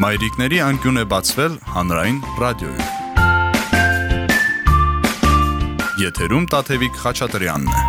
Մայրիկների անկյուն է բացվել հանրային ռադիոյում։ Եթերում Տաթևիկ Խաչատրյանն է։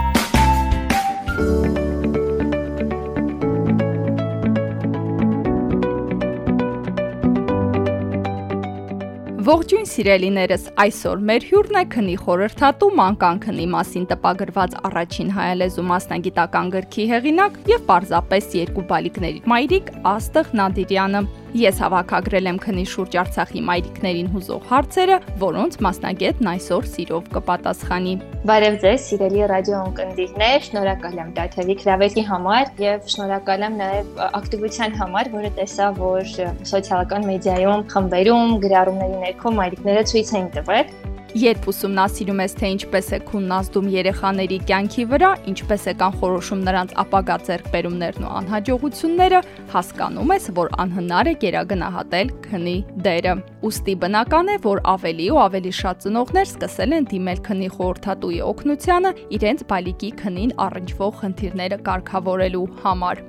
Ողջույն սիրելիներս, այսօր մեր հյուրն է քնի խորհրդատու մանկան քնի մասին տպագրված առաջին հայալեզու մասնագիտական գրքի հեղինակ եւ պարզապես երկու բալիկների մայրիկ Աստղ Նադիրյանը։ Ես հավաքագրել եմ քնի շուրջ Արցախի մայրիկներին հուզող հարցերը, որոնց մասնագետն այսօր սիրով կպատասխանի։ Բարև ձեզ, սիրելի ռադիո ընկերներ, շնորհակալ եմ Տաթևիկ հրավերի համար եւ շնորհակալ եմ նաեւ ակտիվության համար, որը տեսա, որ սոցիալական մեդիայում խմբերում, գրառումների ներքո մայրիկները ցույց էին տվել Երբ ուսումնասիրում ես, թե ինչպես է քունն ազդում երեխաների կյանքի վրա, ինչպես է կանխորոշում նրանց ապագա ձեռքբերումներն ու անհաջողությունները, հասկանում ես, որ անհնար է գերագնահատել քնի դերը։ Ոստի բնական է, որ ավելի ու ավելի շատ ծնողներ սկսել են դիմել քնի խորհրդատուի օգնությանը իրենց բալիկի քնին առնչվող խնդիրները կարգավորելու համար։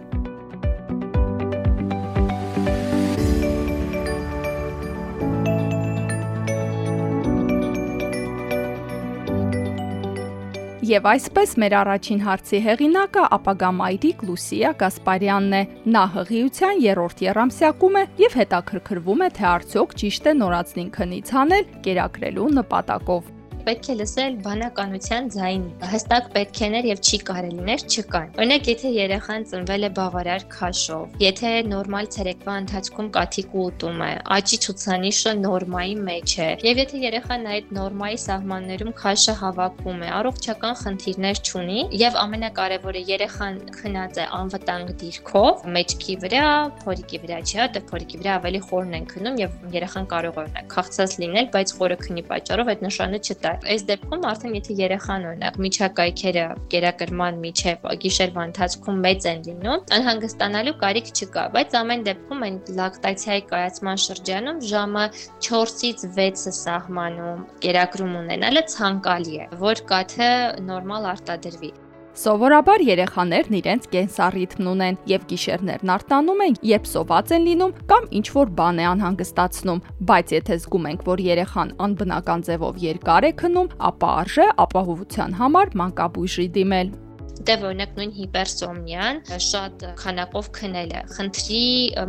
Եվ այսպես մեր առաջին հարցի հեղինակը ապագա մայրիկ Լուսիա Գասպարյանն է։ Նա հղիության երրորդ երամսյակում է եւ հետաքրքրվում է թե արդյոք ճիշտ է նորածնին քնից հանել կերակրելու նպատակով պետք է լսել բանականության ձայնի։ Հստակ պետքեներ եւ չի կարելիներ չկան։ Օրինակ, եթե երեխան ծնվել է բավարար քաշով, եթե նորմալ ցերեկվա ընթացքում կաթիկը ուտում է, աճի ցուցանիշը նորմայի մեջ է, եւ եթե երեխան այդ նորմայի սահմաններում քաշը հավաքում է, առողջական խնդիրներ չունի եւ ամենակարևորը երեխան քնած է անվտանգ դիրքով, մեջքի վրա, փորիկի վրա չի, հա, դե փորիկի վրա ավելի խորն են քնում եւ երեխան կարող է օրինակ քաղցած լինել, բայց խորը քնի պատճառով այդ նշանը չտա Այս դեպքում արդեն եթե երեխան օրինակ միջակայքերը կերակրման միջև գիշերվա ընթացքում մեծ են լինում, անհանգստանալու կարիք չկա, բայց ամեն դեպքում այն լակտացիայի կայացման շրջանում ժամը 4-ից 6-ը սահմանում կերակրում ունենալը ցանկալի է, որ կաթը նորմալ արտադրվի։ Սովորաբար երեխաներն իրենց կենսառիթմն ունեն եւ գիշերներն արտանում են, երբ սոված են լինում կամ ինչ որ բան է անհանգստացնում, բայց եթե զգում ենք, որ երեխան անբնական ձևով երկար է քնում, ապա արժե ապահովության համար մանկաբույժի դիմել դե օրինակ նույն հիպերսոմնիան շատ քանակով քնելը խնդրի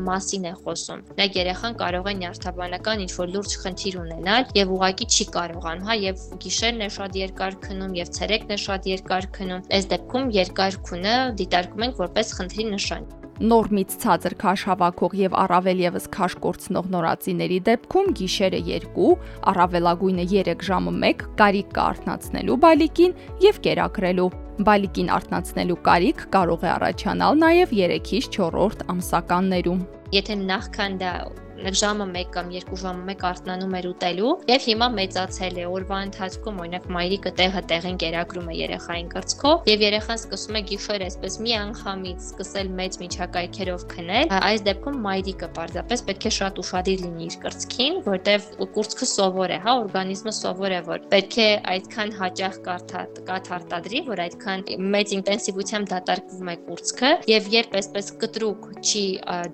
մասին է խոսում։ Նա երեխան կարող է նյարդաբանական ինչ որ լուրջ խնդիր ունենալ եւ ուղակի չի կարողանում, հա, եւ գիշերն է շատ երկար քնում եւ ցերեկն է շատ երկար քնում։ Այս դեպքում երկար քունը դիտարկում ենք որպես խնդրի նշան նորմից ցածր քաշ հավաքող եւ առավել եւս քաշ կորցնող նորածիների դեպքում գիշերը 2, առավելագույնը 3 ժամը 1 կարիք կա արթնացնելու բալիկին եւ կերակրելու։ Բալիկին արթնացնելու կարիք կարող է առաջանալ նաև 3-ից 4-րդ ամսականներում։ Եթե նախքան դա ժամը 1 կամ 2 ժամը 1 արթնանում էր ուտելու եւ հիմա մեծացել է օրվա ընթացքում օրինակ մայրիկը տեղը տեղին կերակրում է երեխային կրծքով եւ երեխան սկսում է գիշեր այսպես մի անգամից սկսել մեծ միջակայքերով քնել այս դեպքում մայրիկը պարզապես պետք է շատ ուշադիր լինի իր կրծքին որտեվ կուրծքը սովոր է հա օրգանիզմը սովոր է որ պետք է այդքան հաճախ կաթարտադրի որ այդքան մեծ ինտենսիվությամբ դատարկվում է կուրծքը եւ երբ այսպես կտրուկ չի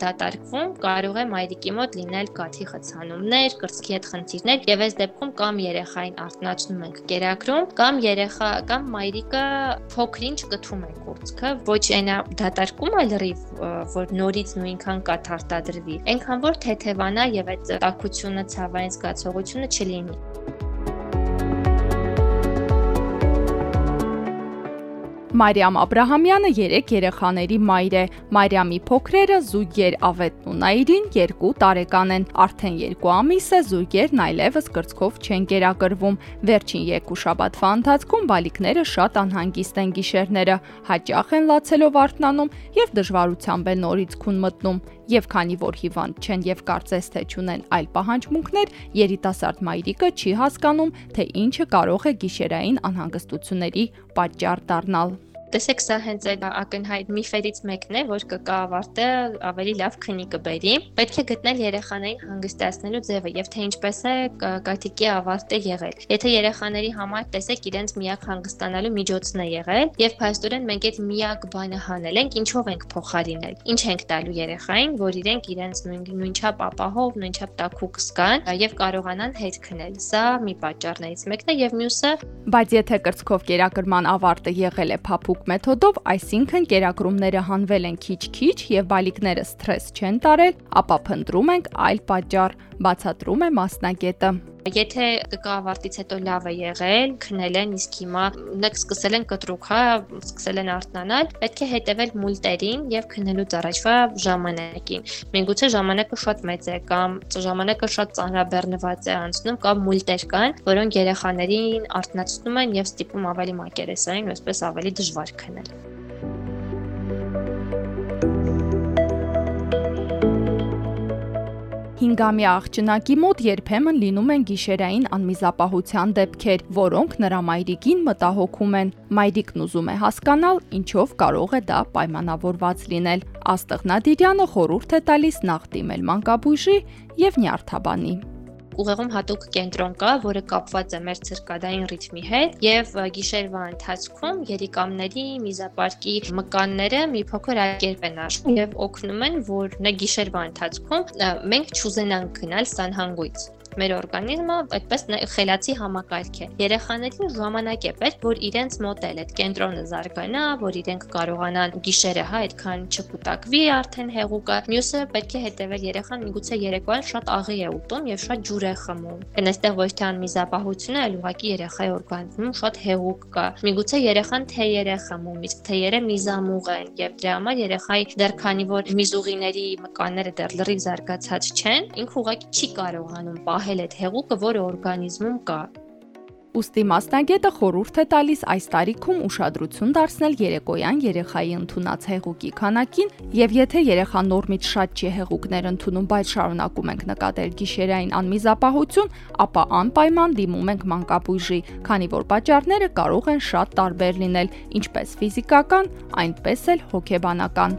դատարկվում կարող է մայրիկի մոտ լինել կաթի խցանումներ, կրծքի հետ խնդիրներ եւ այս դեպքում կամ երեխային արտնացնում ենք կերակրում, կամ երեխա կամ մայրիկը փոքրինչ կթում է կուրծքը, ոչ այնա դատարկում է լրիվ, որ նորից նույնքան կաթ արտադրվի, այնքան որ թեթևանա եւ այդ տակությունը, ցավային զգացողությունը չլինի։ Մարիամ Աբ รา համյանը 3 երեխաների մայր է։ Մարիամի փոքրերը Զույգեր Ավետն ու Նաիրին 2 տարեկան են։ Արդեն 2 ամիս է Զույգերն այլևս կրծքով չեն կերակրվում։ Վերջին երկու շաբաթվա ընթացքում բալիկները շատ անհանգիստ են գիշերները, հաճախ են լացելով արթնանում եւ դժվարությամբ են նորից քուն մտնում։ Եվ քանի որ հիվանդ չեն եւ կարծես թե ճունեն այլ պահանջմունքներ, երիտասարդ մայրիկը չի հասկանում, թե ինչը կարող է գիշերային անհանգստությունների պատճառ դառնալ։ Տեսեք, սա հենց այդ ակնհայտ միֆերից մեկն է, որ կկա ավարտը ավելի լավ քնի կբերի։ Պետք է գտնել երեխաներին հանգստացնելու ձևը եւ թե ինչպես է կաթիկի ավարտը եղել։ Եթե երեխաների համար տեսեք իրենց միակ հանգստանալու միջոցն է եղել եւ փաստորեն մենք այդ միակ բանը հանել ենք, ինչով ենք փոխարինել։ Ինչ ենք տալու երեխային, որ իրենք իրենց նույն նույնչափ ապահով, նույնչափ տաքուկ զգան եւ կարողանան հետ քնել։ Սա մի պատճառներից մեկն է եւ մյուսը Բայց եթե կրծքով կերակրման ավարտը եղել է փափուկ մեթոդով, այսինքն կերակրումները հանվել են քիչ-քիչ եւ բալիկները սթրես չեն տարել, ապա փնտրում ենք այլ պատճառ, բացատրում է մասնագետը։ Եթե կկա ավարտից հետո լավ է եղել, քնել են, իսկ հիմա ունեք սկսել են կտրուկ, հա, սկսել են արթնանալ, պետք է հետևել մուլտերին եւ քնելուց առաջվա ժամանակին։ Միգուցե ժամանակը շատ մեծ է կամ ժամանակը շատ ծանրաբեռնված է անցնում կամ մուլտեր կան, որոնք երեխաներին արթնացնում են եւ ստիպում ավելի մակերեսային, այսպես ավելի դժվար քնել։ 5-ամյա աղջնակի մոտ երբեմն լինում են գիշերային անմիզապահության դեպքեր, որոնք նրա մայրիկին մտահոգում են։ Մայրիկն ուզում է հասկանալ, ինչով կարող է դա պայմանավորված լինել։ Աստղ Նադիրյանը խորհուրդ է տալիս նախ դիմել մանկաբույժի եւ նյարդաբանի ուղեղում հատուկ կենտրոն կա, որը կապված է մեր ցիրկադային ռիթմի հետ եւ գիշերվա ընթացքում երիկամների միզապարկի մկանները մի փոքր ակերպ են աշխում եւ օգնում են, որ նա գիշերվա ընթացքում մենք չուզենանք գնալ սանհանգույց մեր օրգանիզմը այդպես խելացի համակարգ է։ Երեխաներին ժամանակ է պետք, որ իրենց մոտել այդ կենտրոնը զարգանա, որ իրենք կարողանան գիշերը հա այդքան չկուտակվի արդեն հեղուկը։ Մյուսը պետք է հետևել երեխան միգուցե երեկոյան շատ աղի է ուտում եւ շատ ջուր է խմում։ Այն այստեղ ոչ թե անմիզապահություն է, այլ ուղղակի երեխայի օրգանիզմում շատ հեղուկ կա։ Միգուցե երեխան թեյեր է խմում, իսկ թեյերը միզամուղ են եւ դրա համար երեխայի դեռ քանի որ միզուղիների մկանները դեռ լրիվ զարգացած չեն, ինքը ուղղակի չի կարողանում պահել այդ հեղուկը, որը օրգանիզմում կա։ Ոստի մասնագետը խորհուրդ է տալիս այս տարիքում ուշադրություն դարձնել երեկոյան երեխայի ընդունած հեղուկի քանակին, եւ եթե երեխան նորմից շատ չի հեղուկներ ընդունում, բայց շարունակում ենք նկատել գիշերային անմիզապահություն, ապա անպայման դիմում ենք մանկաբույժի, քանի որ պատճառները կարող են շատ տարբեր լինել, ինչպես ֆիզիկական, այնպես էլ հոգեբանական։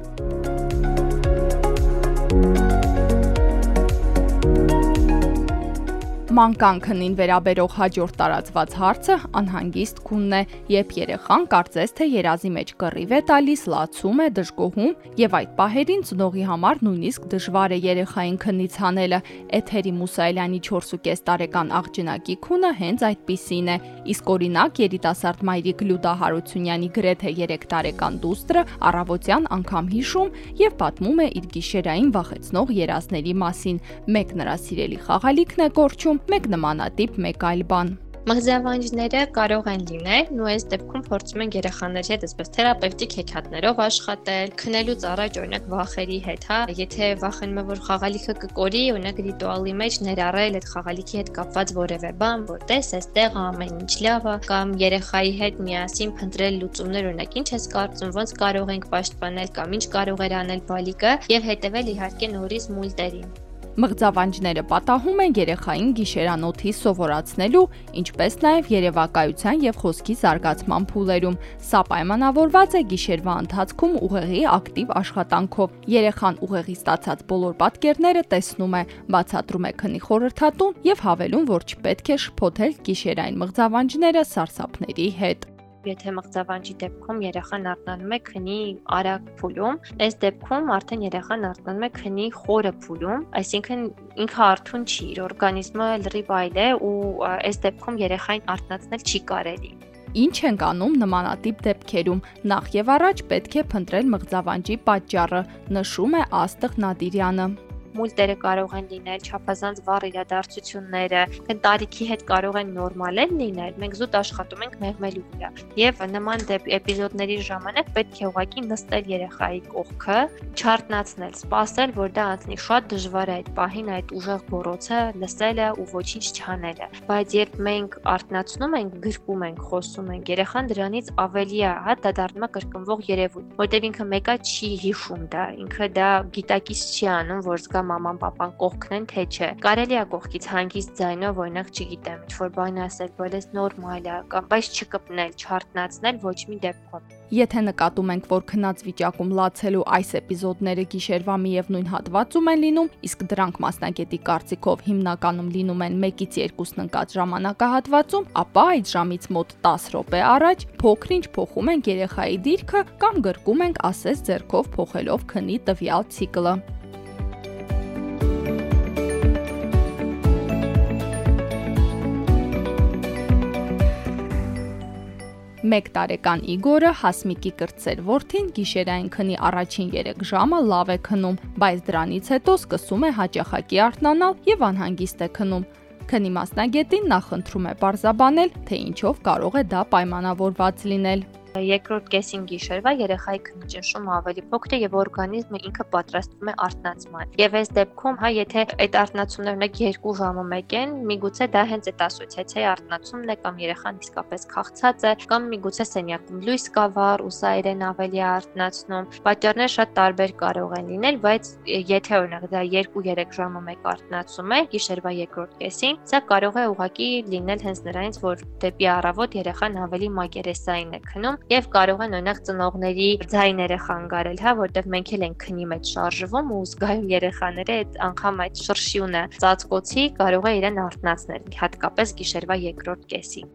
Մանկան քնին վերաբերող հաջորդ տարածված հարցը անհանգիստ քունն է, երբ երեխան կարծես թե երազի մեջ կռիվ է տալիս, լացում է, դժգոհում եւ այդ պահերին ծնողի համար նույնիսկ դժվար է երեխային քնից հանելը։ Էթերի Մուսայելյանի 4.5 տարեկան աղջնակի քունը հենց այդպիսին է։ Իսկ օրինակ երիտասարդ մայրիկ Լյուդա Հարությունյանի գրեթե 3 տարեկան դուստրը առավոտյան անգամ հիշում եւ պատմում է իր գիշերային վախեցնող երազների մասին։ Մեկ նրա սիրելի խաղալիքն է կորչում, մեկ նմանատիպ, մեկ այլ բան։ Մղձավանջները կարող են լինել, ու այս դեպքում փորձում ենք երեխաների հետ այսպես թերապևտիկ հեքիաթներով աշխատել, քնելուց առաջ օրինակ վախերի հետ, հա, եթե վախենում եմ որ խաղալիքը կկորի, օրինակ ռիտուալի մեջ ներառել այդ խաղալիքի հետ կապված որևէ բան, որ տես, այստեղ ամեն ինչ լավ է, կամ երեխայի հետ միասին փնտրել լուծումներ, օրինակ ինչ ես կարծում, ոնց կարող ենք պաշտպանել կամ ինչ կարող էր անել բալիկը եւ հետեւել իհարկե նորից մուլտերին։ Մղձավանջները պատահում են երեխային գիշերանոթի սովորացնելու, ինչպես նաև երևակայության եւ խոսքի զարգացման փուլերում։ Սա պայմանավորված է գիշերվա ընթացքում ուղեղի ակտիվ աշխատանքով։ Երեխան ուղեղի ստացած բոլոր պատկերները տեսնում է, բացատրում է քնի խորհրդատուն եւ հավելում, որ չպետք է շփոթել գիշերային մղձավանջները սարսափների հետ եթե մղձավանջի դեպքում երեխան արթնանում է քնի արագ փուլում, այս դեպքում արդեն երեխան արթնանում է քնի խորը փուլում, այսինքն ինքը արթուն չի, իր օրգանիզմը լրիվ այլ է ու այս դեպքում երեխային արթնացնել չի կարելի։ Ինչ ենք անում նմանատիպ դեպքերում։ Նախ եւ առաջ պետք է փնտրել մղձավանջի պատճառը, նշում է Աստղ Նադիրյանը մուլտերը կարող են լինել, չափազանց վառ իրադարձությունները, տարիքի հետ կարող են նորմալ են լինել։ Մենք զուտ աշխատում ենք մեղմելու վրա։ Եվ նման էպիզոդների ժամանակ պետք է ուղղակի նստել երեխայի կողքը, չարտնացնել, սпасել, որ դա անցնի։ Շատ դժվար է այդ պահին այդ ուժեղ գորոցը լսելը ու ոչինչ չանելը։ Բայց երբ մենք արտնացնում ենք, գրկում ենք, խոսում ենք, երեխան դրանից ավելի է, հա, դա դառնում է կրկնվող երևույթ, որտեղ ինքը մեկա չի հիշում դա, ինքը դա գիտակից չի անում, որ զգա կա մաման papan կողքն են, թե չէ։ Կարելի է կողքից հանգիստ ձայնով, օրինակ, չգիտեմ, ինչ որ բան ասել, որ էս նորմալ է, կամ բայց չկպնել, չարտնացնել ոչ մի դեպքում։ Եթե նկատում ենք, որ քնած վիճակում լացելու այս էպիզոդները գիշերվա միևնույն հատվածում են լինում, իսկ դրանք մասնագետի կարծիքով հիմնականում լինում են 1-ից 2-ն ընկած ժամանակահատվածում, ապա այդ ժամից մոտ 10 րոպե առաջ փոքրինչ փոխում ենք երեխայի դիրքը կամ գրկում ենք ասես ձեռքով փոխելով քնի տվյալ ցիկլը։ 1 տարեկան Իգորը Հասմիկի կրտսեր որդին գիշերային քնի առաջին 3 ժամը լավ է քնում, բայց դրանից հետո սկսում է հաճախակի արթնանալ եւ անհանգիստ է քնում։ Քնի մասնագետին նախընտրում է բարձաբանել, թե ինչով կարող է դա պայմանավորված լինել։ Երկրորդ կեսին գիշերվա երեխայի քննիճնշումը ավելի փոքր է եւ օրգանիզմը ինքը պատրաստվում է արթնացման։ Եվ այս դեպքում, հա, եթե այդ արթնացումները ունեք 2 ժամը մեկ են, միգուցե դա հենց այդ ասոցիացիայի արթնացումն է կամ երեխան իսկապես քաղցած է, կամ միգուցե սենյակում լույս կա վառ ու սա իրեն ավելի արթնացնում։ Պատճառները շատ տարբեր կարող են լինել, բայց եթե օրինակ դա 2-3 ժամը մեկ արթնացում է գիշերվա երկրորդ կեսին, սա կարող է ուղղակի լինել հենց նրանից, որ դեպի առավոտ երեխան ավելի մակերեսային է քնում եւ կարող են օրինակ ծնողների ձայները խանգարել, հա, որտեղ մենք էլ ենք քնի մեջ շարժվում ու զգայում երեխաները այդ անգամ այդ շրշյունը ծածկոցի կարող է իրեն արթնացնել, հատկապես գիշերվա երկրորդ կեսին։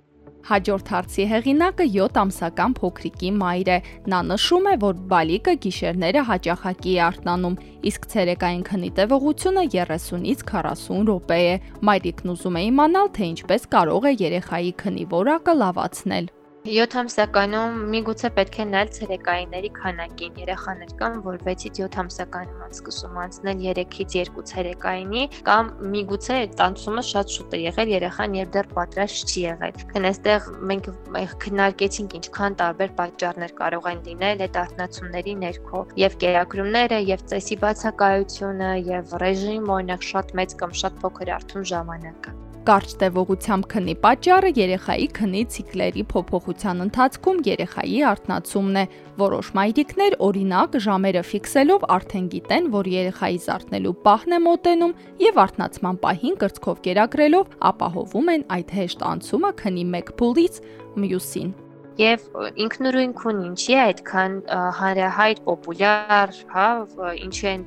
Հաջորդ հարցի հեղինակը 7 ամսական փոքրիկի մայր է։ Նա նշում է, որ բալիկը գիշերները հաճախակի է արթնանում, իսկ ցերեկային քնի տևողությունը 30-ից 40 րոպե է։ Մայրիկն ուզում է իմանալ, թե ինչպես կարող է երեխայի քնի որակը լավացնել։ 7 ամսականում միգուցե պետք է նայել ցերեկայինների քանակին։ Երեխաներ կան, որ 6-ից 7 ամսականում են սկսում անցնել 3-ից 2 ցերեկայինի, կամ միգուցե տանցումը շատ շուտ է եղել, երեխան երբ դեռ պատրաստ չի եղել։ Քան այստեղ մենք քննարկեցինք ինչքան տարբեր պատճառներ կարող են լինել այդ արտնացումների ներքո, եւ կերակրումները, եւ ծեսի բացակայությունը, եւ ռեժիմ, օրինակ շատ մեծ կամ շատ փոքր արթուն ժամանակը։ Կարճ տևողությամբ քնի պատճառը երեխայի քնի ցիկլերի փոփոխության ընթացքում երեխայի արթնացումն է։ Որոշ մայրիկներ օրինակ ժամերը ֆիքսելով արդեն գիտեն, որ երեխայի զարթնելու պահն է մոտենում եւ արթնացման պահին կրծքով կերակրելով ապահովում են այդ հեշտ անցումը քնի մեկ փուլից մյուսին եւ ինքնուրույն քուն ինչի է այդքան հանրահայտ պոպուլյար, հա, ինչի են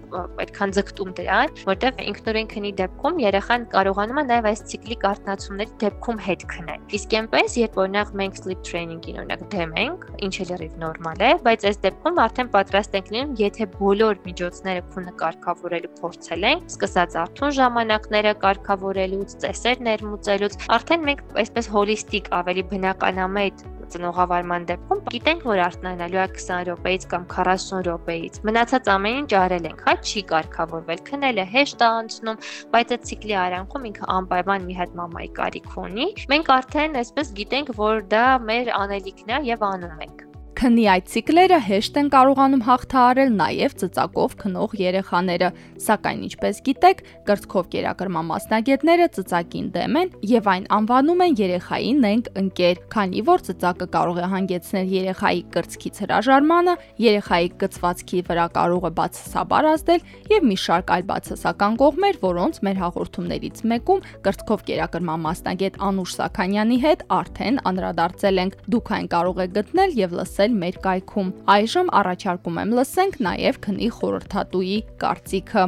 այդքան ձգտում դրան, որտեղ ինքնուրույն քնի դեպքում երեխան կարողանում է նաեւ այս ցիկլիկ արտնացումների դեպքում հետ քնել։ Իսկ այնպես, երբ օրինակ մենք sleep training-ին օրինակ դեմ ենք, ինչը լրիվ նորմալ է, բայց այս դեպքում արդեն պատրաստ ենք լինում, եթե բոլոր միջոցները քունը կարգավորելու փորձել ենք, սկսած արթուն ժամանակները կարգավորելուց, ծեսեր ներմուծելուց, արդեն մենք այսպես հոլիստիկ ավելի բնականամետ ծնողավարման դեպքում գիտենք, որ արթնանալու է 20 րոպեից կամ 40 րոպեից։ Մնացած ամեն ինչ արել ենք, հա, չի կարգավորվել։ Քնելը հեշտ է անցնում, բայց այդ ցիկլի արանքում ինքը անպայման մի հատ մամայի կարիք ունի։ Մենք արդեն այսպես գիտենք, որ դա մեր անելիքն է եւ անում ենք։ Քնի այդ ցիկլերը հեշտ են կարողանում հաղթահարել նաև ծծակով քնող երեխաները, սակայն ինչպես գիտեք, կրծքով կերակրման մասնագետները ծծակին դեմ են եւ այն անվանում են երեխայի նենք ընկեր, քանի որ ծծակը կարող է հանգեցնել երեխայի կրծքից հրաժարմանը, երեխայի կծվածքի վրա կարող է բացասաբար ազդել եւ մի շարք այլ բացասական կողմեր, որոնց մեր հաղորդումներից մեկում կրծքով կերակրման մասնագետ Անուշ Սաքանյանի հետ արդեն անդրադարձել ենք։ Դուք այն կարող եք գտնել եւ լսել լսել մեր կայքում։ Այժմ առաջարկում եմ լսենք նաև քնի խորհրդատուի կարծիքը։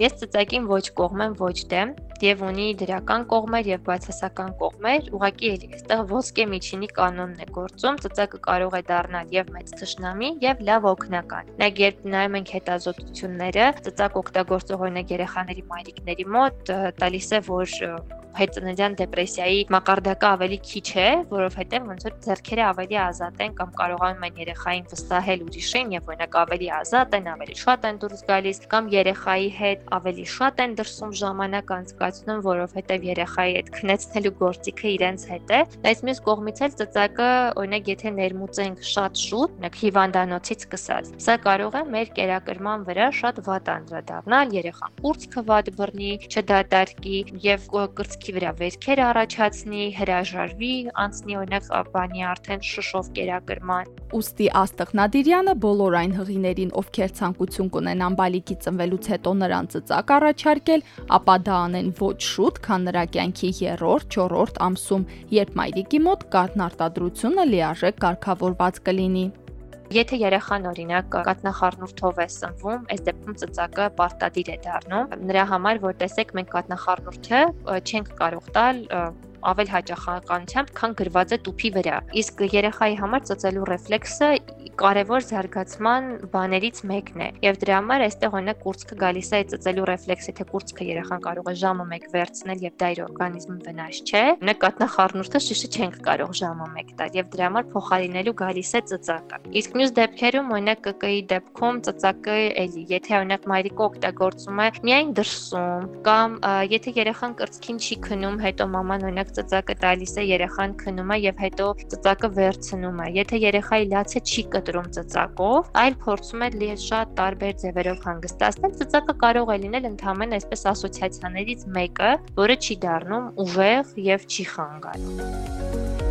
Ես ծծակին ոչ կողմ եմ, ոչ դեմ եւ ունի դրական կողմեր եւ բացասական կողմեր, ուղղակի այստեղ ոսկե միջինի կանոնն է գործում, ծծակը կարող է դառնալ եւ մեծ թշնամի եւ լավ օգնական։ Նայեք, երբ նայում ենք հետազոտությունները, ծծակ օգտագործող օրինակ երեխաների մայրիկների մոտ տալիս է, որ հետծննդյան դեպրեսիայի մակարդակը ավելի քիչ է, որովհետև ոնց որ ձեռքերը ավելի ազատ են կամ կարողանում են երեխային վստահել ուրիշին եւ օրինակ ավելի ազատ են, ավելի շատ են դուրս գալիս կամ երեխայի հետ ավելի շատ են դրսում ժամանակ անցկացնում, որովհետև երեխայի հետ քնեցնելու գործիքը իրենց հետ է։ Այս մյուս կողմից էլ ծծակը օրինակ եթե ներմուծենք շատ շուտ, օրինակ հիվանդանոցից սկսած, սա կարող է մեր կերակրման վրա շատ վատ անդրադառնալ, երեխան կուրծքը վատ բռնի, չդատարկի եւ կրծքի կրծքի վրա վերքեր առաջացնի, հրաժարվի, անցնի օրինակ բանի արդեն շշով կերակրման։ Ոստի Աստղնադիրյանը բոլոր այն հղիներին, ովքեր ցանկություն կունենան բալիկի ծնվելուց հետո նրան ծծակ առաջարկել, ապա դա անեն ոչ շուտ, քան նրա կյանքի 3-րդ, 4-րդ ամսում, երբ մայրիկի մոտ կարտնարտադրությունը լիարժեք կարգավորված կլինի։ Եթե երեխան օրինակ կատնախառնուրդով է սնվում, այս դեպքում ծծակը պարտադիր է դառնում։ Նրա համար, որ տեսեք, մենք կատնախառնուրդը չենք կարող տալ ավել հաճախականությամբ, քան գրված է տուփի վրա։ Իսկ երեխայի համար ծծելու ռեֆլեքսը կարևոր զարգացման բաներից մեկն է։ Եվ դրա համար այստեղ օրինակ կուրծքը գալիս է ծծելու ռեֆլեքսը, թե կուրծքը երեխան կարող է ժամը 1 վերցնել եւ դա իր օրգանիզմին վնաս չէ։ Օրինակ կատնախառնուրդը շիշը չենք կարող ժամը 1 տալ եւ դրա համար փոխարինելու գալիս է ծծակը։ Իսկ մյուս դեպքերում օրինակ ԿԿ-ի դեպքում ծծակը էլի, եթե օրինակ մայրիկը օգտագործում է միայն դրսում կամ եթե երեխան կրծքին չի քնում, հետո մաման օրինակ ծծակը տալիս է, երեխան քնում է եւ հետո ծծակը վերցնում է։ Եթե երեխայի լացը չի կտրում ծծակով, այլ փորձում է լի շատ տարբեր ձևերով հանգստացնել, ծծակը կարող է լինել ընդհանրապես այսպես ասոցիացիաներից մեկը, որը չի դառնում ուժեղ եւ չի խանգարում։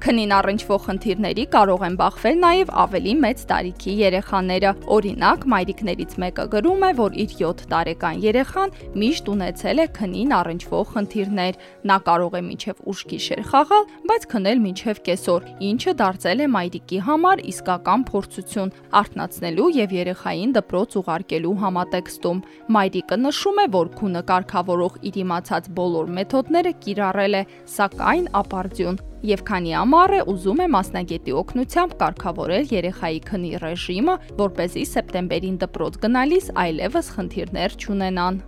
Քնին առնչվող խնդիրների կարող են բախվել նաև ավելի մեծ տարիքի երեխաները։ Օրինակ, մայրիկներից մեկը գրում է, որ իր 7 տարեկան երեխան միշտ ունեցել է քնին առնչվող խնդիրներ։ Նա կարող է մինչև ուշ գիշեր խաղալ, բայց քնել մինչև կեսօր, ինչը դարձել է մայրիկի համար իսկական փորձություն արթնացնելու եւ երեխային դպրոց ուղարկելու համատեքստում։ Մայրիկը նշում է, որ քունը կարգավորող իր իմացած բոլոր մեթոդները կիրառել է, սակայն ապարդյուն եւ քանի ամառ է ուզում է մասնագետի օգնությամբ կարգավորել երեխայի քնի ռեժիմը, որ เป զի սեպտեմբերին դպրոց գնալիս այլևս խնդիրներ չունենան։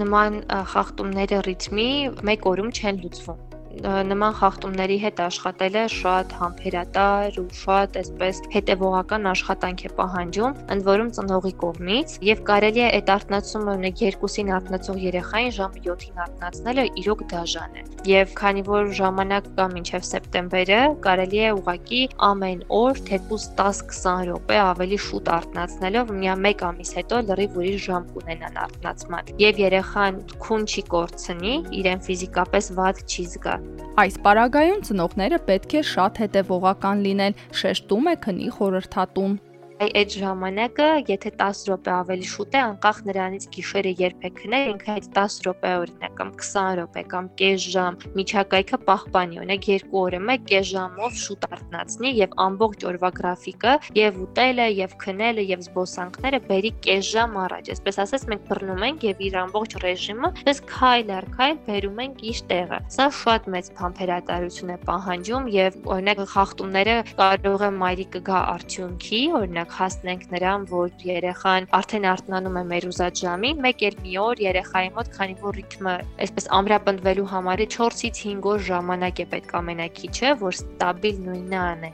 Նման խախտումները ռիթմի մեկ օրում չեն լուծվում նման խախտումների հետ աշխատելը շատ համբերատար ու շատ այսպես հետևողական աշխատանք է պահանջում, ընդ որում ծնողի կողմից, եւ կարելի է այդ արտնացումը ունեք երկուսին արտնացող երեխային ժամը 7-ին արտնացնելը իրոք դաժան է։ Եվ քանի որ ժամանակ կա մինչև սեպտեմբերը, կարելի է ուղակի ամեն օր թեկուզ 10-20 րոպե ավելի շուտ արտնացնելով միա 1 ամիս հետո լրիվ ուրիշ ժամ կունենան արտնացման։ Եվ երեխան քուն չի կորցնի, իրեն ֆիզիկապես վատ չի զգա Այս պարագայում ծնողները պետք է շատ հետևողական լինեն, շեշտում է քնի խորհրդատուն այդ ժամանակը, եթե 10 րոպե ավելի շուտ է, անկախ նրանից գիշերը երբ է քնել, ինքը այդ 10 րոպե օրինակ կամ 20 րոպե կամ կես ժամ միջակայքը պահպանի, օրինակ 2 օրը մեկ կես ժամով շուտ արթնացնի եւ ամբողջ օրվա գրաֆիկը եւ ուտելը եւ քնելը եւ զբոսանքները բերի կես ժամ առաջ։ Այսպես ասած մենք բռնում ենք եւ իր ամբողջ ռեժիմը պես քայլ առ քայլ բերում ենք իր տեղը։ Սա շատ մեծ փամփերատարություն է պահանջում եւ օրինակ խախտումները կարող է մայրիկը գա արդյունքի, օրինակ օրինակ հասնենք նրան, որ երեխան արդեն արթնանում է մեր ուզած ժամին, մեկ էլ մի օր երեխայի մոտ, քանի որ ռիթմը այսպես ամրապնդվելու համար 4-ից 5 օր ժամանակ է պետք ամենակիչը, որ ստաբիլ նույնը անե։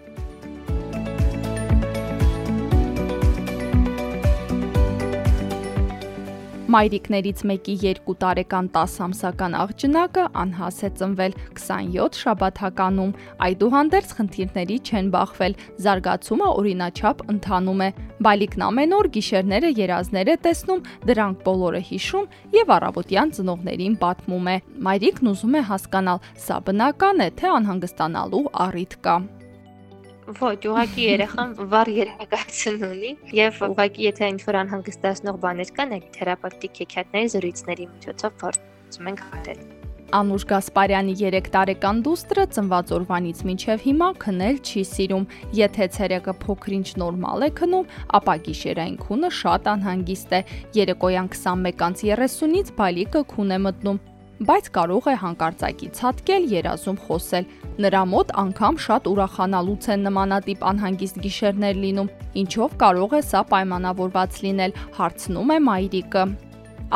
Մայրիկներից մեկի 2 տարեկան 10 ամսական աղջնակը անհաս է ծնվել 27 շաբաթականում։ Այդուհանդերձ խնդիրների չեն բախվել, զարգացումը օրինաչափ ընթանում է։ Բալիկն ամեն օր գիշերները երազներ է տեսնում, դրանք բոլորը հիշում եւ առավոտյան ծնողներին պատմում է։ Մայրիկն ուզում է հասկանալ, սա բնական է, թե անհանգստանալու առիթ կա։ Ոչ, ուղղակի երեխան վառ երեխակացություն ունի եւ ուղղակի եթե ինչ-որ անհանգստացնող բաներ կան, այդ թերապևտիկ հեքիաթների զրույցների միջոցով փորձում ենք հարել։ Անուշ Գասպարյանի 3 տարեկան դուստրը ծնված օրվանից մինչև հիմա քնել չի սիրում։ Եթե ցերեկը փոքրինչ նորմալ է քնում, ապա գիշերային քունը շատ անհանգիստ է։ Երեկոյան 21:30-ից բալիկը քուն է մտնում բայց կարող է հանկարծակի ցածկել երազում խոսել։ Նրա մոտ անգամ շատ ուրախանալուց են նմանատիպ անհանգիստ գիշերներ լինում, ինչով կարող է սա պայմանավորված լինել, հարցնում է Մայրիկը։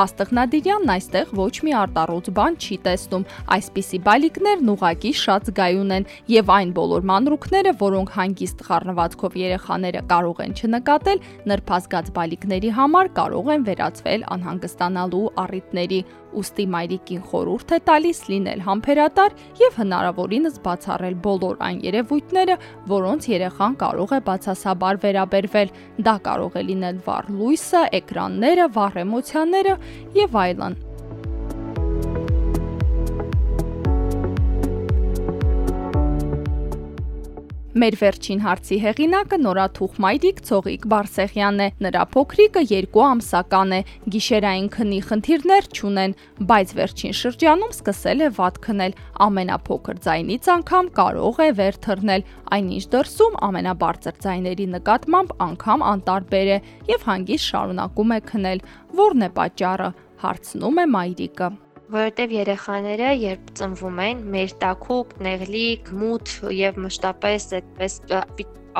Աստղնադիրյանն այստեղ ոչ մի արտառոց բան չի տեսնում։ Այսպիսի բալիկներն ուղակի շատ զգայուն են եւ այն բոլոր մանրուքները, որոնք հանգիստ խառնվածքով երեխաները կարող են չնկատել, նրբազգաց բալիկների համար կարող են վերածվել անհանգստանալու առիթների։ Ոստի մայրիկին խորհուրդ է տալիս լինել համբերատար եւ հնարավորինս բացառել բոլոր այն երևույթները, որոնց երեխան կարող է բացասաբար վերաբերվել։ Դա կարող է լինել վառ լույսը, էկրանները, վառ էմոցիաները եւ այլն։ Մեր վերջին հարցի հեղինակը Նորաթուխ Մայրիկ Ցողիկ Բարսեղյանն է։ Նրա փոքրիկը 2 ամսական է, գիշերային քնի խնդիրներ չունեն, բայց վերջին շրջանում սկսել է վատ քնել։ Ամենափոքր ձայնից անգամ կարող է վեր թռնել, այնինչ դրսում ամենաբարձր ձայների նկատմամբ անգամ անտարբեր է եւ հանգիստ շարունակում է քնել։ Որն է պատճառը։ հարցնում է Մայրիկը որովհետև երեխաները երբ ծնվում են, մեր տակուկ, նեղլիկ, մութ եւ մշտապես այդպես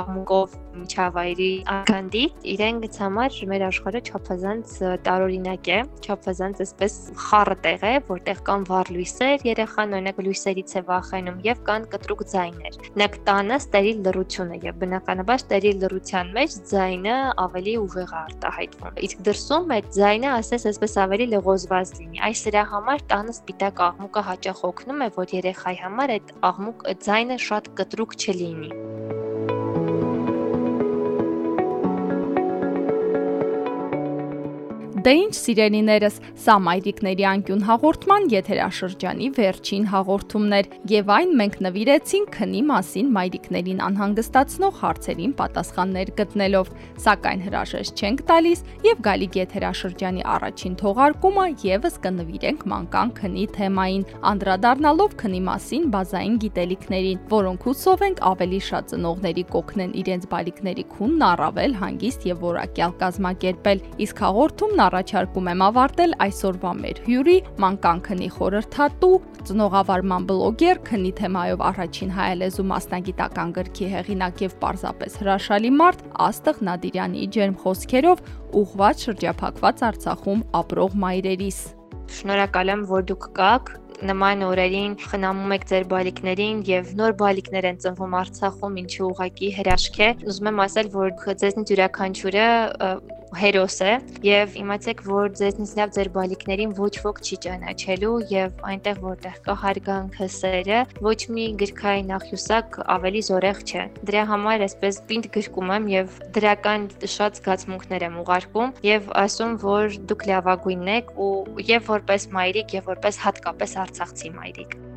աղմուկով միջավայրի ականդի իրենց համար մեր աշխարհը չափազանց տարօրինակ է, չափազանց այսպես խառը տեղ է, որտեղ կան վառ լույսեր, երեխան օրինակ լույսերից է վախենում եւ կան կտրուկ ձայներ։ Նկ տանը ստերիլ լռություն է եւ բնականաբար ստերիլ լռության մեջ ձայնը ավելի ուժեղ է արտահայտվում։ Իսկ դրսում այդ ձայնը ասես այսպես ավելի լղոզված լինի։ Այս սրա համար տանը սպիտակ աղմուկը հաճախ օգնում է, որ երեխայի համար այդ աղմուկ ձայնը շատ կտրուկ չլինի։ Դե ինչ սիրելիներս, սա մայրիկների անկյուն հաղորդման եթերաշրջանի վերջին հաղորդումներ, եւ այն մենք նվիրեցինք քնի մասին մայրիկներին անհանգստացնող հարցերին պատասխաններ գտնելով, սակայն հրաժեշտ չենք տալիս եւ գալիք եթերաշրջանի առաջին թողարկումը եւս կնվիրենք մանկան քնի թեմային, անդրադառնալով քնի մասին բազային գիտելիքներին, որոնք հուսով ենք ավելի շատ ծնողների կօգնեն իրենց բալիկների քունն առավել հանգիստ եւ որակյալ կազմակերպել։ Իսկ հաղորդումն առաջարկում եմ ավարտել այսօրվա մեր հյուրի մանկան քնի խորհրդատու, ծնողավարման բլոգեր, քնի թեմայով առաջին հայալեզու մասնագիտական գրքի հեղինակ եւ պարզապես հրաշալի մարդ Աստղ Նադիրյանի ջերմ խոսքերով ուղված շրջափակված Արցախում ապրող մայրերիս։ Շնորհակալ եմ, որ դուք կաք նման օրերին խնամում եք ձեր բալիկներին եւ նոր բալիկներ են ծնվում Արցախում, ինչի ուղակի հրաշք է։ Ուզում եմ ասել, որ ձեզնից յուրաքանչյուրը հերոս է եւ իմացեք, որ ձեզնից լավ ձեր բալիկներին ոչ ոք չի ճանաչելու եւ այնտեղ որտեղ կա հարգանքը, սերը, ոչ մի գրքային աղյուսակ ավելի զորեղ չէ։ Դրա համար այսպես պինդ գրկում եմ եւ դրական շատ զգացմունքներ եմ ուղարկում եւ ասում, որ դուք լավագույնն եք ու եւ որպես մայրիկ եւ որպես հատկապես արցախցի մայրիկ։